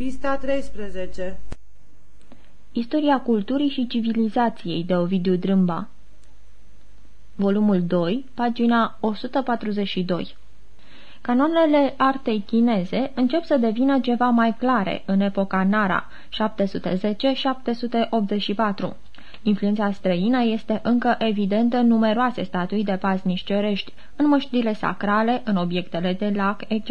Pista 13 Istoria culturii și civilizației de Ovidiu Drâmba Volumul 2, pagina 142 Canonele artei chineze încep să devină ceva mai clare în epoca Nara, 710-784. Influența străină este încă evidentă în numeroase statui de paznici cerești, în măștile sacrale, în obiectele de lac, etc.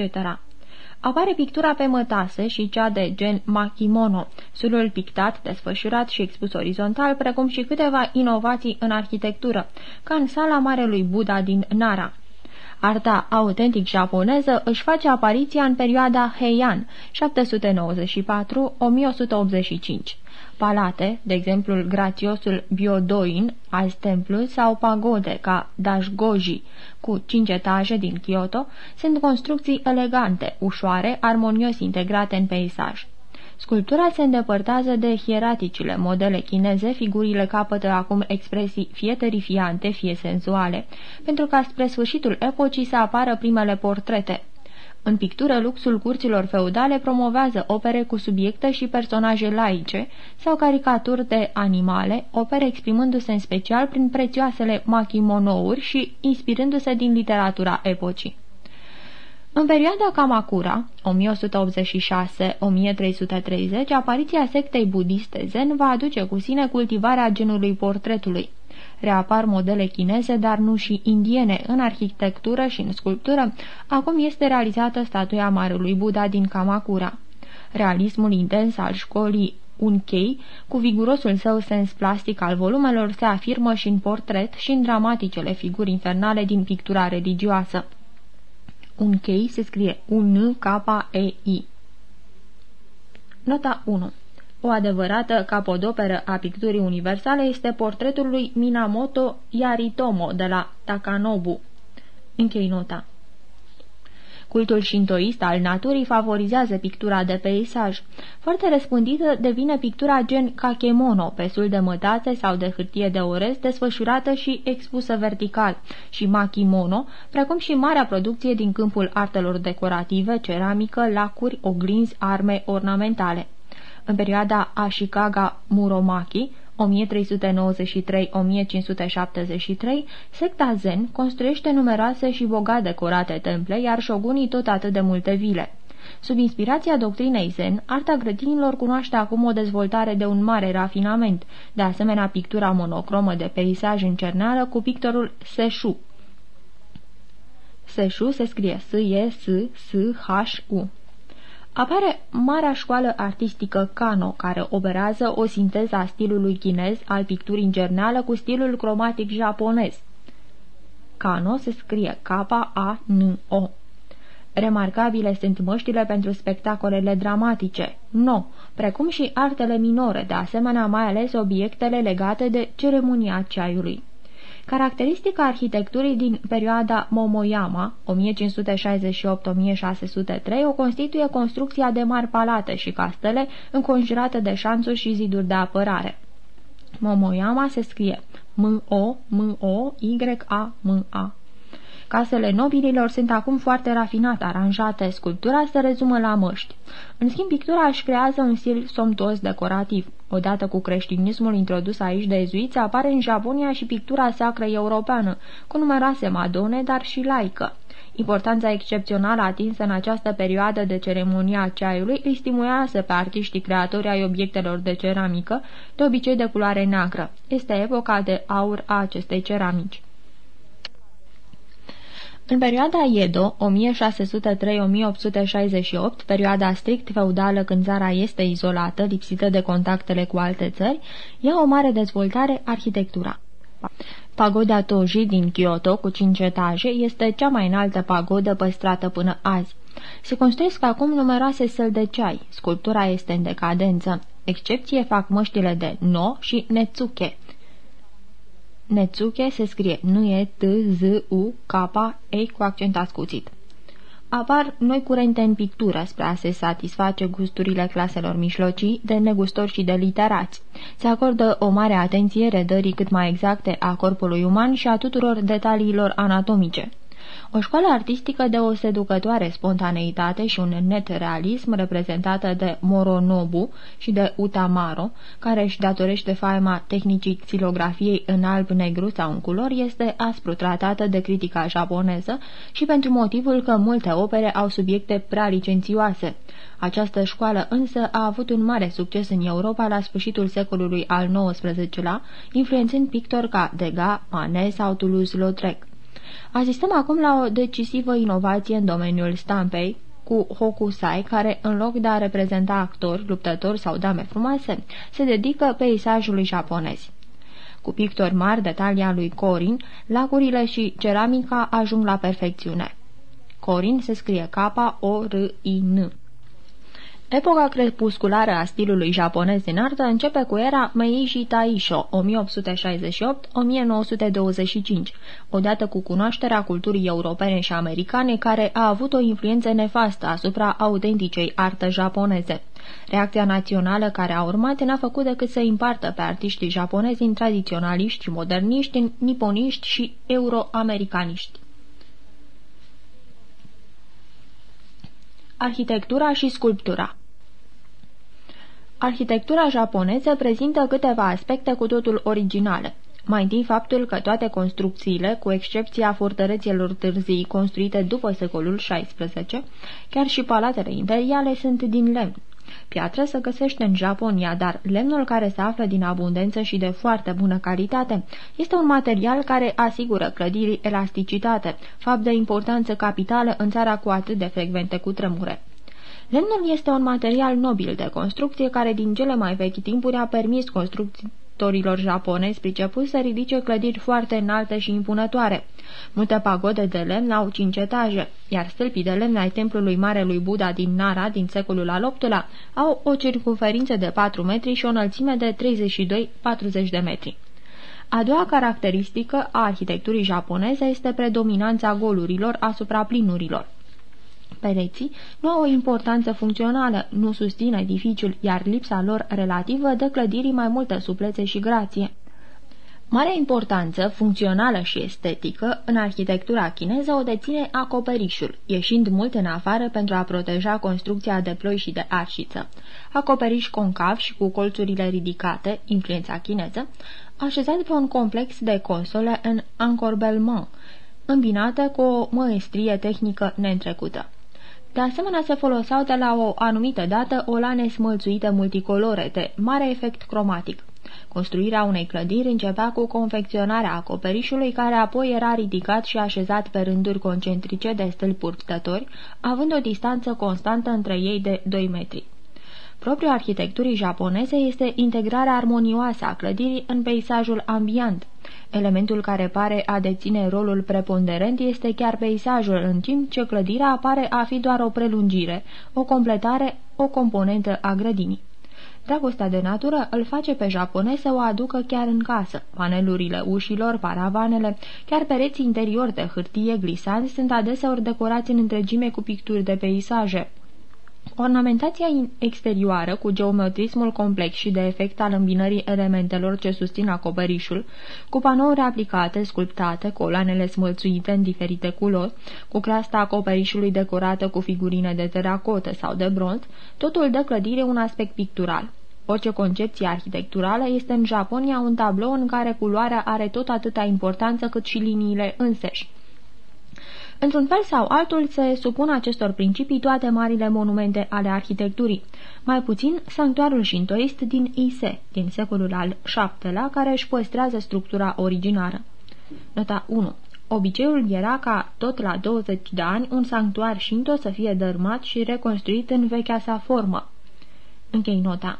Apare pictura pe mătase și cea de gen makimono, sulul pictat, desfășurat și expus orizontal, precum și câteva inovații în arhitectură, ca în sala Marelui Buddha din Nara. Arta autentic japoneză își face apariția în perioada Heian, 794-1185 palate, de exemplu grațiosul Biodoin, al templu sau pagode ca Dashgoji, cu cinci etaje din Kyoto, sunt construcții elegante, ușoare, armonios integrate în peisaj. Sculptura se îndepărtează de hieraticile modele chineze, figurile capătă acum expresii fie terifiante, fie senzuale, pentru ca spre sfârșitul epocii să apară primele portrete. În pictură, luxul curților feudale promovează opere cu subiecte și personaje laice sau caricaturi de animale, opere exprimându-se în special prin prețioasele makimonouri și inspirându-se din literatura epocii. În perioada Kamakura, 1186-1330, apariția sectei budiste zen va aduce cu sine cultivarea genului portretului. Reapar modele chineze, dar nu și indiene, în arhitectură și în sculptură. Acum este realizată statuia Marelui Buddha din Kamakura. Realismul intens al școlii Unkei, cu vigurosul său sens plastic al volumelor, se afirmă și în portret și în dramaticele figuri infernale din pictura religioasă. Unkei se scrie U-N-K-E-I. Nota 1 o adevărată capodoperă a picturii universale este portretul lui Minamoto Yaritomo de la Takanobu. Închei nota. Cultul șintoist al naturii favorizează pictura de peisaj. Foarte răspândită devine pictura gen kakemono, pesul de mătase sau de hârtie de orez, desfășurată și expusă vertical, și makimono, precum și marea producție din câmpul artelor decorative, ceramică, lacuri, oglinzi, arme ornamentale. În perioada Ashikaga Muromaki, 1393-1573, secta Zen construiește numeroase și bogat decorate temple, iar șogunii tot atât de multe vile. Sub inspirația doctrinei Zen, arta grădinilor cunoaște acum o dezvoltare de un mare rafinament, de asemenea pictura monocromă de peisaj în cerneală cu pictorul Seshu. Seshu se scrie S-E-S-S-H-U. Apare marea școală artistică Kano, care operează o sinteză a stilului chinez al picturii în gerneală cu stilul cromatic japonez. Kano se scrie K-A-N-O. Remarcabile sunt măștile pentru spectacolele dramatice, no, precum și artele minore, de asemenea mai ales obiectele legate de ceremonia ceaiului. Caracteristica arhitecturii din perioada Momoyama, 1568-1603, o constituie construcția de mari palate și castele înconjurate de șanțuri și ziduri de apărare. Momoyama se scrie M-O-M-O-Y-A-M-A. Casele nobililor sunt acum foarte rafinate, aranjate, sculptura se rezumă la măști. În schimb, pictura își creează un stil somptuos decorativ. Odată cu creștinismul introdus aici de ezuiți, apare în Japonia și pictura sacră europeană, cu numeroase madone, dar și laică. Importanța excepțională atinsă în această perioadă de ceremonia ceaiului îi stimulează pe artiștii creatori ai obiectelor de ceramică, de obicei de culoare neagră. Este epoca de aur a acestei ceramici. În perioada Edo, 1603-1868, perioada strict feudală când țara este izolată, lipsită de contactele cu alte țări, ia o mare dezvoltare arhitectura. Pagoda Toji din Kyoto, cu cinci etaje, este cea mai înaltă pagodă păstrată până azi. Se construiesc acum numeroase săli de ceai. Sculptura este în decadență. Excepție fac măștile de No și Netsuke. Netsuke se scrie N-E-T-Z-U-K-E cu accent ascuțit. Apar noi curente în pictură spre a se satisface gusturile claselor mișlocii, de negustori și de literați. Se acordă o mare atenție redării cât mai exacte a corpului uman și a tuturor detaliilor anatomice. O școală artistică de o seducătoare spontaneitate și un net realism reprezentată de Moronobu și de Utamaro, care își datorește faima tehnicii xilografiei în alb, negru sau în culori, este aspru tratată de critica japoneză și pentru motivul că multe opere au subiecte prea licențioase. Această școală însă a avut un mare succes în Europa la sfârșitul secolului al XIX-lea, influențând pictori ca Degas, Manet sau Toulouse-Lautrec. Asistăm acum la o decisivă inovație în domeniul stampei, cu Hokusai, care, în loc de a reprezenta actori, luptători sau dame frumoase, se dedică peisajului japonez. Cu pictori mari de talia lui Corin, lacurile și ceramica ajung la perfecțiune. Corin se scrie K-O-R-I-N. Epoca crepusculară a stilului japonez din artă începe cu era Meiji Taisho, 1868-1925, odată cu cunoașterea culturii europene și americane care a avut o influență nefastă asupra autenticei artă japoneze. Reacția națională care a urmat n-a făcut decât să împartă pe artiștii japonezi în tradiționaliști și moderniști, în niponiști și euroamericaniști. Arhitectura și sculptura Arhitectura japoneză prezintă câteva aspecte cu totul originale. Mai întâi faptul că toate construcțiile, cu excepția fortărețelor târzii construite după secolul XVI, chiar și palatele imperiale sunt din lemn. Piatră se găsește în Japonia, dar lemnul care se află din abundență și de foarte bună calitate este un material care asigură clădirii elasticitate, fapt de importanță capitală în țara cu atât de frecvente cu tremure. Lemnul este un material nobil de construcție care din cele mai vechi timpuri a permis constructorilor japonezi pricepuți să ridice clădiri foarte înalte și impunătoare. Multe pagode de lemn au cinci etaje, iar stâlpii de lemn ai templului Marelui Buddha din Nara din secolul al VIII-lea au o circunferință de 4 metri și o înălțime de 32-40 de metri. A doua caracteristică a arhitecturii japoneze este predominanța golurilor asupra plinurilor. Pereții nu au o importanță funcțională, nu susțin edificiul, iar lipsa lor relativă dă clădirii mai multă suplețe și grație. Marea importanță, funcțională și estetică, în arhitectura chineză o deține acoperișul, ieșind mult în afară pentru a proteja construcția de ploi și de arșiță. Acoperiș concav și cu colțurile ridicate, influența chineză, așezat pe un complex de console în ancorbellement, îmbinată cu o măestrie tehnică neîntrecută. De asemenea, se foloseau de la o anumită dată olane smălțuite multicolore de mare efect cromatic. Construirea unei clădiri începea cu confecționarea acoperișului, care apoi era ridicat și așezat pe rânduri concentrice de stâlpuri stători, având o distanță constantă între ei de 2 metri. Propriul arhitecturii japoneze este integrarea armonioasă a clădirii în peisajul ambient. Elementul care pare a deține rolul preponderent este chiar peisajul, în timp ce clădirea apare a fi doar o prelungire, o completare, o componentă a grădinii. Dragostea de natură îl face pe japonez să o aducă chiar în casă. Panelurile ușilor, paravanele, chiar pereții interiori de hârtie glisanți sunt adeseori decorați în întregime cu picturi de peisaje. Ornamentația exterioară, cu geometrismul complex și de efect al îmbinării elementelor ce susțin acoperișul, cu panouri aplicate, sculptate, coloanele smălțuite în diferite culori, cu creasta acoperișului decorată cu figurine de teracotă sau de bronz, totul dă clădire un aspect pictural. Orice concepție arhitecturală este în Japonia un tablou în care culoarea are tot atâta importanță cât și liniile înseși. Într-un fel sau altul se supun acestor principii toate marile monumente ale arhitecturii, mai puțin sanctuarul șintoist din Ise, din secolul al VII-lea, care își păstrează structura originară. Nota 1. Obiceiul era ca, tot la 20 de ani, un sanctuar șinto să fie dărmat și reconstruit în vechea sa formă. Închei nota.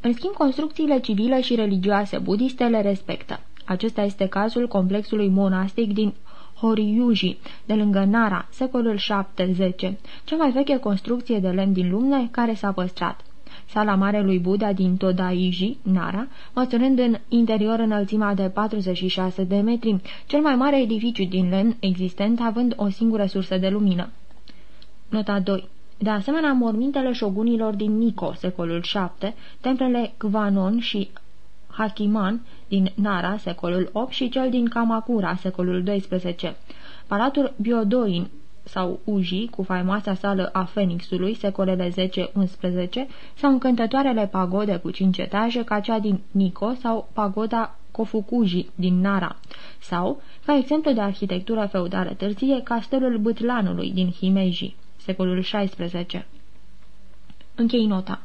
În schimb, construcțiile civile și religioase budiste le respectă. Acesta este cazul complexului monastic din Horiuji, de lângă Nara, secolul 7-10, cea mai veche construcție de lemn din lume care s-a păstrat. Sala mare lui Buddha din Todaiji, Nara, măsurând în interior înălțimea de 46 de metri, cel mai mare edificiu din lemn existent având o singură sursă de lumină. Nota 2 de asemenea, mormintele șogunilor din Nico, secolul 7, templele Kvanon și Hakiman din Nara, secolul 8 și cel din Kamakura, secolul 12. Palatul Biodoin sau Uji, cu faimoasa sală a Fenixului, secolele 10-11, sau încântătoarele pagode cu cinci etaje, ca cea din Nico sau pagoda Kofukuji din Nara, sau, ca exemplu de arhitectură feudală târzie, castelul Bâtlanului din Himeji, secolul XVI. Închei nota.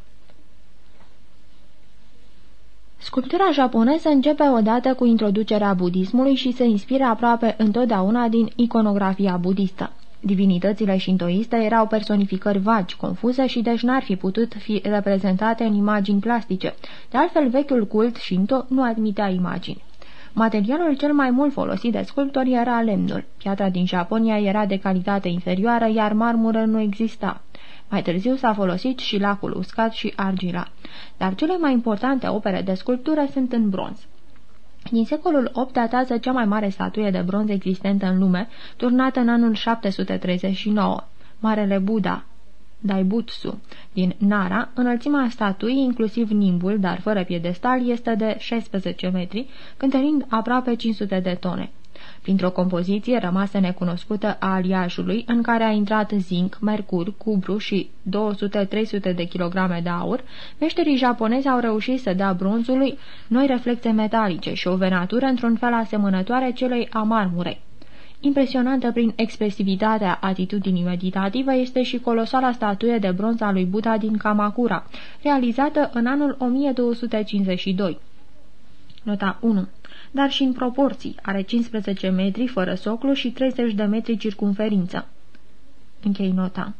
Sculptura japoneză începe odată cu introducerea budismului și se inspiră aproape întotdeauna din iconografia budistă. Divinitățile șintoiste erau personificări vagi, confuze și deci n-ar fi putut fi reprezentate în imagini plastice. De altfel, vechiul cult șinto nu admitea imagini. Materialul cel mai mult folosit de sculptori era lemnul. Piatra din Japonia era de calitate inferioară, iar marmură nu exista. Mai târziu s-a folosit și lacul uscat și argila. Dar cele mai importante opere de sculptură sunt în bronz. Din secolul VIII datează cea mai mare statuie de bronz existentă în lume, turnată în anul 739, Marele Buddha, Daibutsu, din Nara, înălțimea statuii, inclusiv nimbul, dar fără piedestal, este de 16 metri, cântărind aproape 500 de tone printr-o compoziție rămasă necunoscută a aliajului, în care a intrat zinc, mercur, cubru și 200-300 de kilograme de aur, meșterii japonezi au reușit să dea bronzului noi reflexe metalice și o venatură într-un fel asemănătoare celei a marmurei. Impresionantă prin expresivitatea atitudinii meditative este și colosala statuie de bronz a lui Buddha din Kamakura, realizată în anul 1252. Nota 1 dar și în proporții. Are 15 metri fără soclu și 30 de metri circumferință. Închei nota.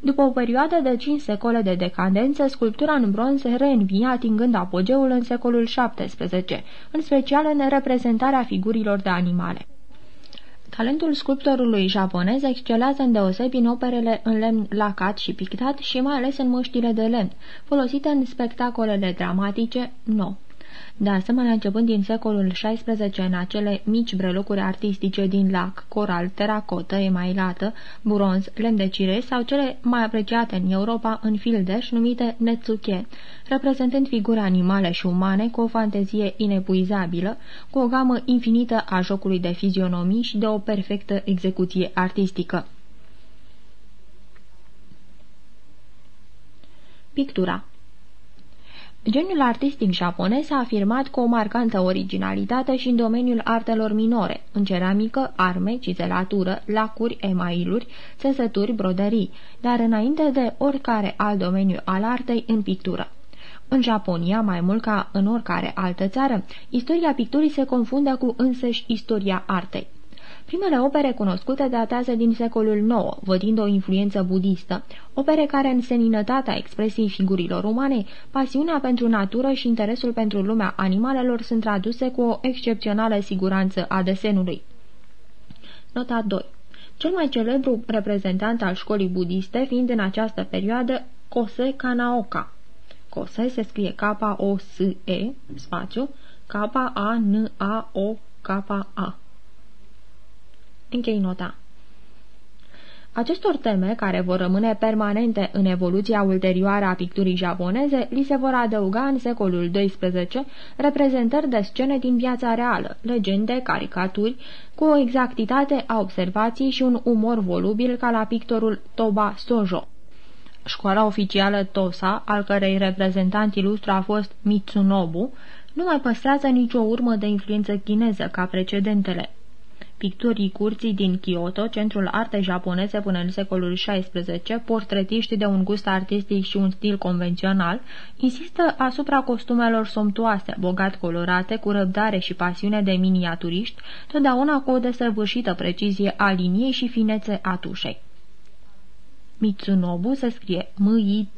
După o perioadă de 5 secole de decadență, sculptura în bronz reînvie atingând apogeul în secolul XVII, în special în reprezentarea figurilor de animale. Talentul sculptorului japonez excelează în deosebi în operele în lemn lacat și pictat și mai ales în măștile de lemn, folosite în spectacolele dramatice nou. De asemenea, începând din secolul XVI, în acele mici brelucuri artistice din lac, coral, teracotă, emailată, bronz, lemn de cire sau cele mai apreciate în Europa în fildeș numite netsuke, reprezentând figuri animale și umane cu o fantezie inepuizabilă, cu o gamă infinită a jocului de fizionomii și de o perfectă execuție artistică. Pictura Geniul artistic japonez a afirmat cu o marcantă originalitate și în domeniul artelor minore, în ceramică, arme, cizelatură, lacuri, emailuri, țesături, broderii, dar înainte de oricare alt domeniu al artei în pictură. În Japonia, mai mult ca în oricare altă țară, istoria picturii se confundă cu însăși istoria artei. Primele opere cunoscute datează din secolul IX, vădind o influență budistă, opere care în seninătatea expresiei figurilor umane, pasiunea pentru natură și interesul pentru lumea animalelor sunt traduse cu o excepțională siguranță a desenului. Nota 2 cel mai celebru reprezentant al școlii budiste fiind în această perioadă Kose Kanaoka. Kose se scrie K-O-S-E, spațiu, K-A-N-A-O-K-A. Închei nota. Acestor teme, care vor rămâne permanente în evoluția ulterioară a picturii japoneze, li se vor adăuga în secolul XII reprezentări de scene din viața reală, legende, caricaturi, cu o exactitate a observației și un umor volubil ca la pictorul Toba Sojo. Școala oficială Tosa, al cărei reprezentant ilustru a fost Mitsunobu, nu mai păstrează nicio urmă de influență chineză ca precedentele. Picturii curții din Kyoto, centrul artei japoneze până în secolul XVI, portretiști de un gust artistic și un stil convențional, insistă asupra costumelor somptuoase, bogat colorate, cu răbdare și pasiune de miniaturiști, totdeauna cu o desăvârșită precizie a liniei și finețe a tușei. Mitsunobu se scrie M-I-T-S-U-N-O-B-U.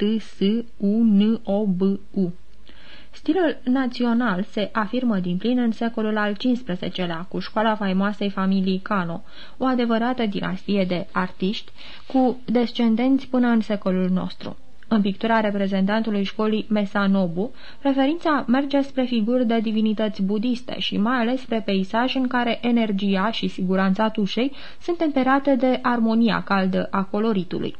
Stilul național se afirmă din plin în secolul al XV-lea, cu școala faimoasei familiei Kano, o adevărată dinastie de artiști, cu descendenți până în secolul nostru. În pictura reprezentantului școlii Mesanobu, preferința merge spre figuri de divinități budiste și mai ales spre peisaj în care energia și siguranța tușei sunt temperate de armonia caldă a coloritului.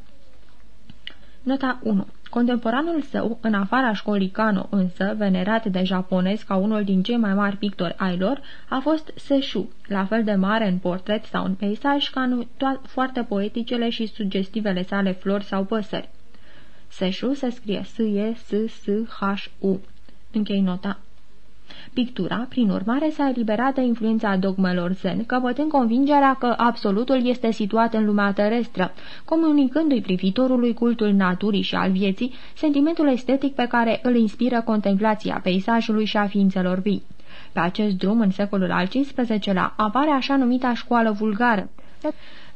Nota 1. Contemporanul său, în afara școlii Kano însă, venerat de japonezi ca unul din cei mai mari pictori ai lor, a fost Seshu, la fel de mare în portret sau în peisaj ca în foarte poeticele și sugestivele sale flori sau păsări. Seshu se scrie S-E-S-S-H-U. Închei nota Pictura, prin urmare, s-a eliberat de influența dogmelor zen, căpătând convingerea că absolutul este situat în lumea terestră, comunicându-i privitorului cultul naturii și al vieții, sentimentul estetic pe care îl inspiră contemplația peisajului și a ființelor vii. Pe acest drum, în secolul al XV-lea, apare așa numita școală vulgară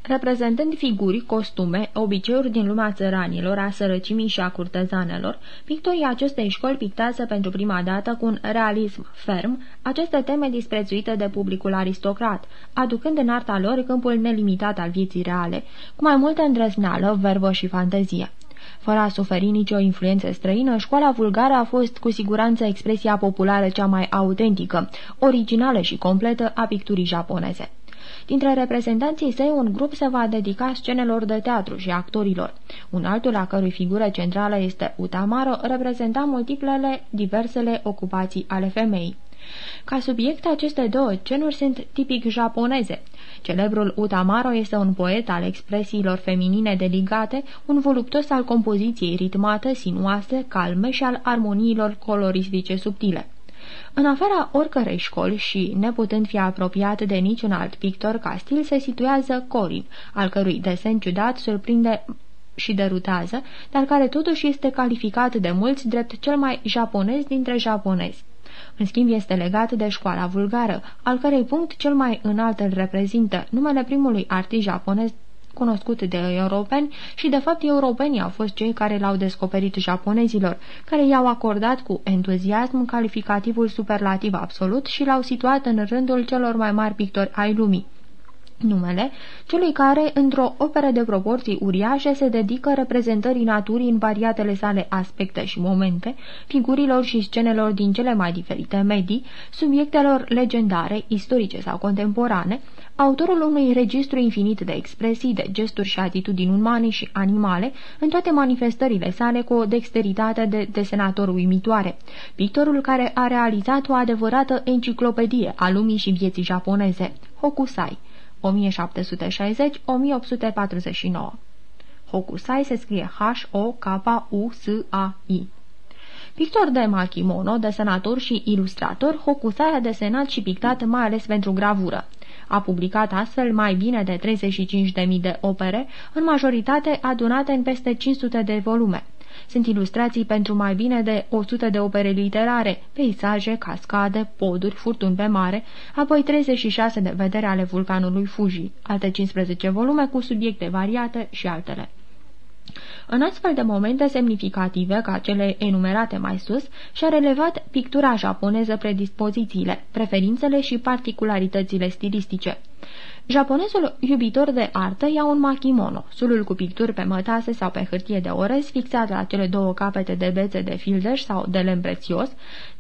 reprezentând figuri, costume, obiceiuri din lumea țăranilor, a sărăcimii și a curtezanelor, pictorii acestei școli pictează pentru prima dată cu un realism ferm aceste teme disprețuite de publicul aristocrat, aducând în arta lor câmpul nelimitat al vieții reale, cu mai multă îndrăzneală, verbă și fantezie. Fără a suferi nicio influență străină, școala vulgară a fost cu siguranță expresia populară cea mai autentică, originală și completă a picturii japoneze. Dintre reprezentanții săi, un grup se va dedica scenelor de teatru și actorilor. Un altul, a cărui figură centrală este Utamaro, reprezenta multiplele, diversele ocupații ale femeii. Ca subiect, aceste două cenuri sunt tipic japoneze. Celebrul Utamaro este un poet al expresiilor feminine delicate, un voluptos al compoziției ritmate, sinuoase, calme și al armoniilor coloristice subtile. În afara oricărei școli și neputând fi apropiat de niciun alt pictor ca stil, se situează Corin, al cărui desen ciudat surprinde și derutează, dar care totuși este calificat de mulți drept cel mai japonez dintre japonezi. În schimb, este legat de școala vulgară, al cărei punct cel mai înalt îl reprezintă numele primului artist japonez cunoscut de europeni și, de fapt, europenii au fost cei care l-au descoperit japonezilor, care i-au acordat cu entuziasm calificativul superlativ absolut și l-au situat în rândul celor mai mari pictori ai lumii. Numele celui care, într-o operă de proporții uriașe, se dedică reprezentării naturii în variatele sale aspecte și momente, figurilor și scenelor din cele mai diferite medii, subiectelor legendare, istorice sau contemporane, autorul unui registru infinit de expresii, de gesturi și atitudini umane și animale, în toate manifestările sale cu o dexteritate de desenator uimitoare, pictorul care a realizat o adevărată enciclopedie a lumii și vieții japoneze, Hokusai, 1760-1849. Hokusai se scrie H-O-K-U-S-A-I. Pictor de makimono, desenator și ilustrator, Hokusai a desenat și pictat mai ales pentru gravură. A publicat astfel mai bine de 35.000 de opere, în majoritate adunate în peste 500 de volume. Sunt ilustrații pentru mai bine de 100 de opere literare, peisaje, cascade, poduri, furtuni pe mare, apoi 36 de vedere ale vulcanului Fuji, alte 15 volume cu subiecte variate și altele. În astfel de momente semnificative, ca cele enumerate mai sus, și-a relevat pictura japoneză predispozițiile, preferințele și particularitățile stilistice. Japonezul iubitor de artă ia un makimono, sulul cu picturi pe mătase sau pe hârtie de orez, fixat la cele două capete de bețe de fildeș sau de lemn prețios,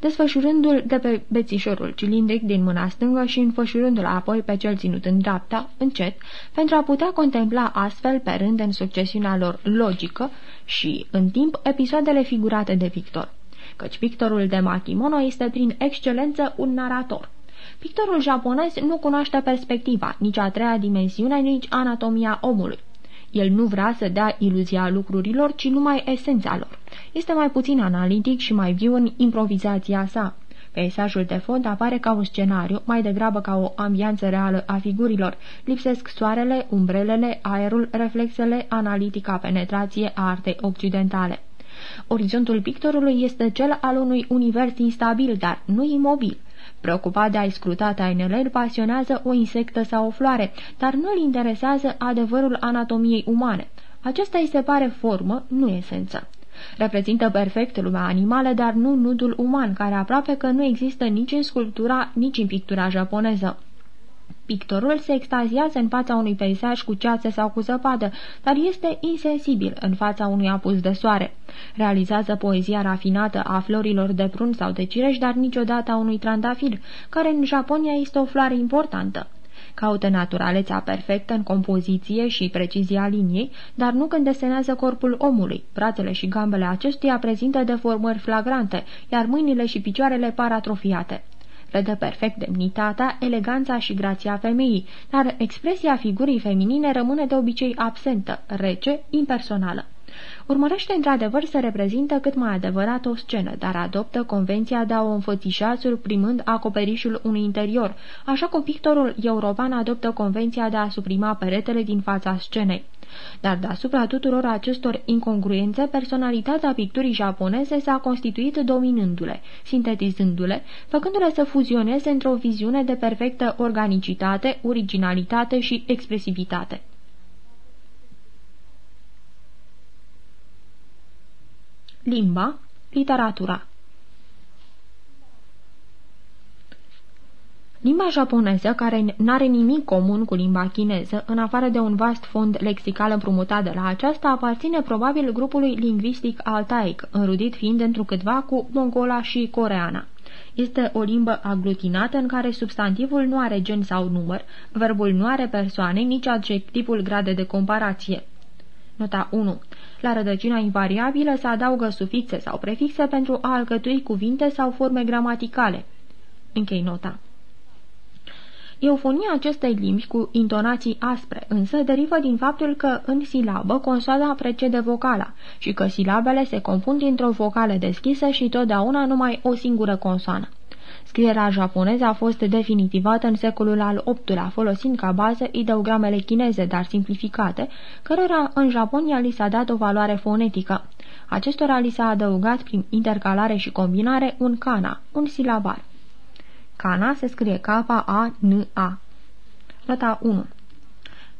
desfășurându-l de pe bețișorul cilindric din mâna stângă și înfășurându-l apoi pe cel ținut în dreapta, încet, pentru a putea contempla astfel pe rând în succesiunea lor logică și, în timp, episoadele figurate de pictor căci pictorul de makimono este prin excelență un narator. Pictorul japonez nu cunoaște perspectiva, nici a treia dimensiune, nici anatomia omului. El nu vrea să dea iluzia lucrurilor, ci numai esența lor. Este mai puțin analitic și mai viu în improvizația sa. Peisajul de fond apare ca un scenariu, mai degrabă ca o ambianță reală a figurilor. Lipsesc soarele, umbrelele, aerul, reflexele, analitica penetrație a artei occidentale. Orizontul pictorului este cel al unui univers instabil, dar nu imobil. Preocupat de a-i scruta tainele, îl pasionează o insectă sau o floare, dar nu îl interesează adevărul anatomiei umane. Acesta îi se pare formă, nu esență. Reprezintă perfect lumea animală, dar nu nudul uman, care aproape că nu există nici în sculptura, nici în pictura japoneză. Pictorul se extaziază în fața unui peisaj cu ceață sau cu zăpadă, dar este insensibil în fața unui apus de soare. Realizează poezia rafinată a florilor de prun sau de cireș, dar niciodată a unui trandafir, care în Japonia este o floare importantă. Caută naturalețea perfectă în compoziție și precizia liniei, dar nu când desenează corpul omului. Brațele și gambele acestuia prezintă deformări flagrante, iar mâinile și picioarele par atrofiate. Redă perfect demnitatea, eleganța și grația femeii, dar expresia figurii feminine rămâne de obicei absentă, rece, impersonală. Urmărește într-adevăr să reprezintă cât mai adevărat o scenă, dar adoptă convenția de a o înfățișa suprimând acoperișul unui interior, așa cum pictorul european adoptă convenția de a suprima peretele din fața scenei. Dar deasupra tuturor acestor incongruențe, personalitatea picturii japoneze s-a constituit dominându-le, sintetizându-le, făcându-le să fuzioneze într-o viziune de perfectă organicitate, originalitate și expresivitate. Limba, literatura Limba japoneză, care n-are nimic comun cu limba chineză, în afară de un vast fond lexical împrumutat de la aceasta, aparține probabil grupului lingvistic altaic, înrudit fiind întrucâtva cu mongola și coreana. Este o limbă aglutinată în care substantivul nu are gen sau număr, verbul nu are persoane, nici adjectivul grade de comparație. Nota 1. La rădăcina invariabilă se adaugă sufixe sau prefixe pentru a alcătui cuvinte sau forme gramaticale. Închei nota. Eufonia acestei limbi cu intonații aspre însă derivă din faptul că în silabă consoana precede vocala și că silabele se compun dintr-o vocală deschisă și totdeauna numai o singură consoană. Scrierea japoneză a fost definitivată în secolul al VIII-lea, folosind ca bază ideogramele chineze, dar simplificate, cărora în Japonia li s-a dat o valoare fonetică. Acestora li s-a adăugat prin intercalare și combinare un kana, un silabar. Kana se scrie K-A-N-A. Nota 1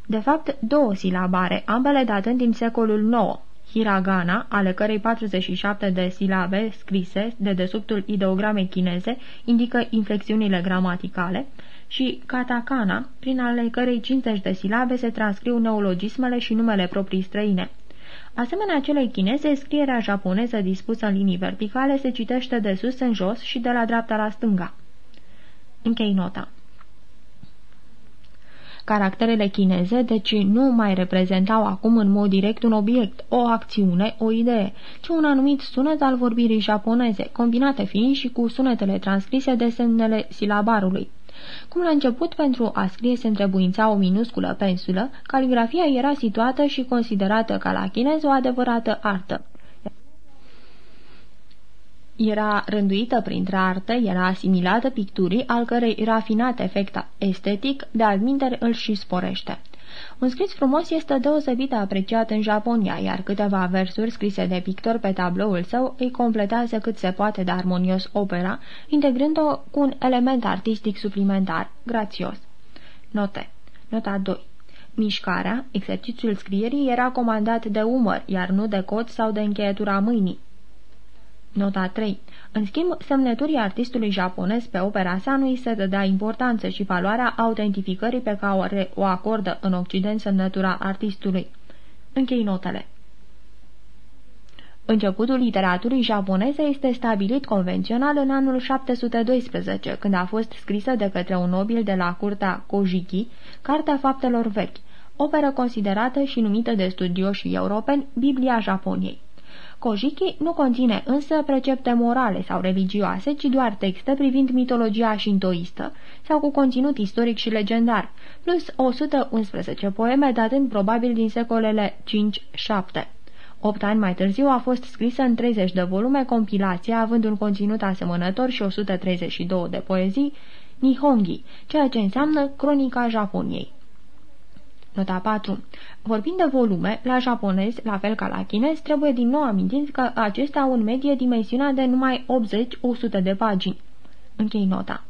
De fapt, două silabare, ambele datând din secolul IX, hiragana, ale cărei 47 de silabe scrise de desubtul ideograme chineze indică inflexiunile gramaticale, și katakana, prin ale cărei 50 de silabe se transcriu neologismele și numele proprii străine. Asemenea celei chineze, scrierea japoneză dispusă în linii verticale se citește de sus în jos și de la dreapta la stânga. Închei nota. Caracterele chineze, deci, nu mai reprezentau acum în mod direct un obiect, o acțiune, o idee, ci un anumit sunet al vorbirii japoneze, combinate fiind și cu sunetele transcrise de semnele silabarului. Cum la început, pentru a scrie se întrebuința o minusculă pensulă, caligrafia era situată și considerată ca la chinez o adevărată artă era rânduită printre arte, era asimilată picturii, al cărei rafinat efect estetic de adminteri îl și sporește. Un scris frumos este deosebit de apreciat în Japonia, iar câteva versuri scrise de pictor pe tabloul său îi completează cât se poate de armonios opera, integrând-o cu un element artistic suplimentar, grațios. Note. Nota 2. Mișcarea, exercițiul scrierii, era comandat de umăr, iar nu de cot sau de încheietura mâinii. Nota 3. În schimb, semnăturii artistului japonez pe opera sa nu îi se dădea importanță și valoarea autentificării pe care o acordă în Occident semnătura artistului. Închei notele. Începutul literaturii japoneze este stabilit convențional în anul 712, când a fost scrisă de către un nobil de la curtea Kojiki, Cartea Faptelor Vechi, operă considerată și numită de studioși europeni Biblia Japoniei. Kojiki nu conține însă precepte morale sau religioase, ci doar texte privind mitologia șintoistă sau cu conținut istoric și legendar, plus 111 poeme datând probabil din secolele 5-7. Opt ani mai târziu a fost scrisă în 30 de volume compilația având un conținut asemănător și 132 de poezii, Nihongi, ceea ce înseamnă Cronica Japoniei. Nota 4. Vorbind de volume, la japonez, la fel ca la chinez, trebuie din nou amintit că acestea au în medie dimensiunea de numai 80-100 de pagini. Închei nota.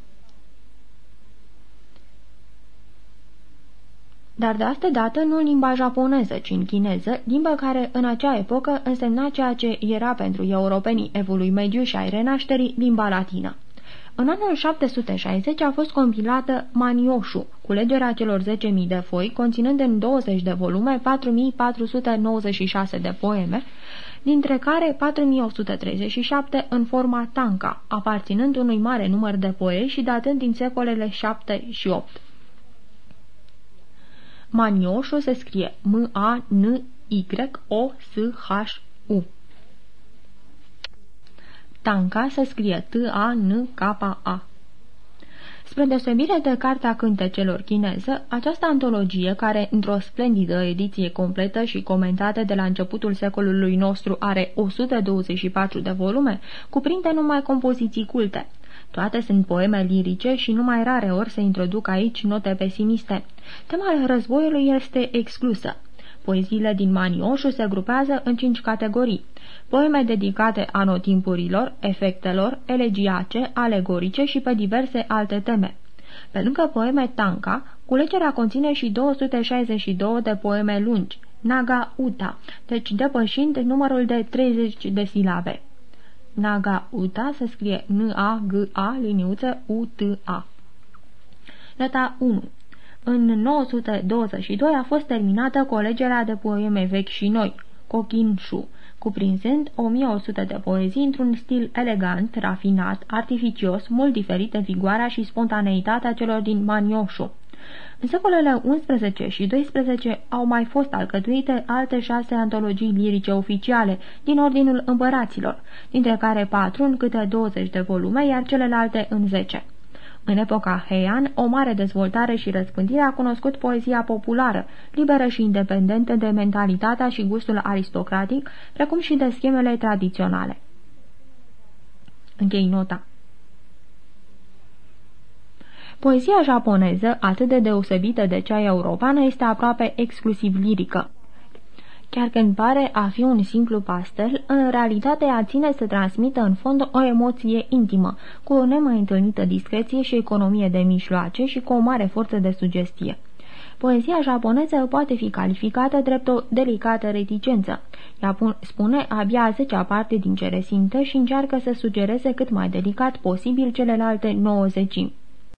Dar de asta dată nu în limba japoneză, ci în chineză, limba care în acea epocă însemna ceea ce era pentru europenii evului mediu și ai renașterii limba latină. În anul 760 a fost compilată Manioshu, culegerea celor 10.000 de foi, conținând în 20 de volume 4.496 de poeme, dintre care 4137 în forma tanka, aparținând unui mare număr de poeți și datând din secolele 7 și 8. Manioșu se scrie M-A-N-Y-O-S-H-U. Tanca se scrie T-A-N-K-A. Spre deosebire de Cartea Cântecelor chineză, această antologie, care într-o splendidă ediție completă și comentată de la începutul secolului nostru are 124 de volume, cuprinde numai compoziții culte. Toate sunt poeme lirice și numai rare ori se introduc aici note pesimiste. Tema războiului este exclusă. Poeziile din Manioșu se grupează în cinci categorii. Poeme dedicate anotimpurilor, efectelor, elegiace, alegorice și pe diverse alte teme. Pe lângă poeme tanca, culegerea conține și 262 de poeme lungi, Naga Uta, deci depășind numărul de 30 de silabe. Naga Uta se scrie N-A-G-A, liniuță U-T-A. Nota 1 în 922 a fost terminată colegerea de poeme vechi și noi, Cochinshu, cuprinzând 1100 de poezii într-un stil elegant, rafinat, artificios, mult diferit de vigoarea și spontaneitatea celor din Manioșu. În secolele 11 și 12 au mai fost alcătuite alte șase antologii lirice oficiale, din ordinul împăraților, dintre care patru în câte 20 de volume, iar celelalte în 10. În epoca Heian, o mare dezvoltare și răspândire a cunoscut poezia populară, liberă și independentă de mentalitatea și gustul aristocratic, precum și de schemele tradiționale. Închei nota. Poezia japoneză, atât de deosebită de cea europeană, este aproape exclusiv lirică. Chiar când pare a fi un simplu pastel, în realitate ea ține să transmită în fond o emoție intimă, cu o nemai întâlnită discreție și economie de mișloace și cu o mare forță de sugestie. Poezia japoneză poate fi calificată drept o delicată reticență. Ea spune abia a zecea parte din ce resimte și încearcă să sugereze cât mai delicat posibil celelalte nouă zecimi.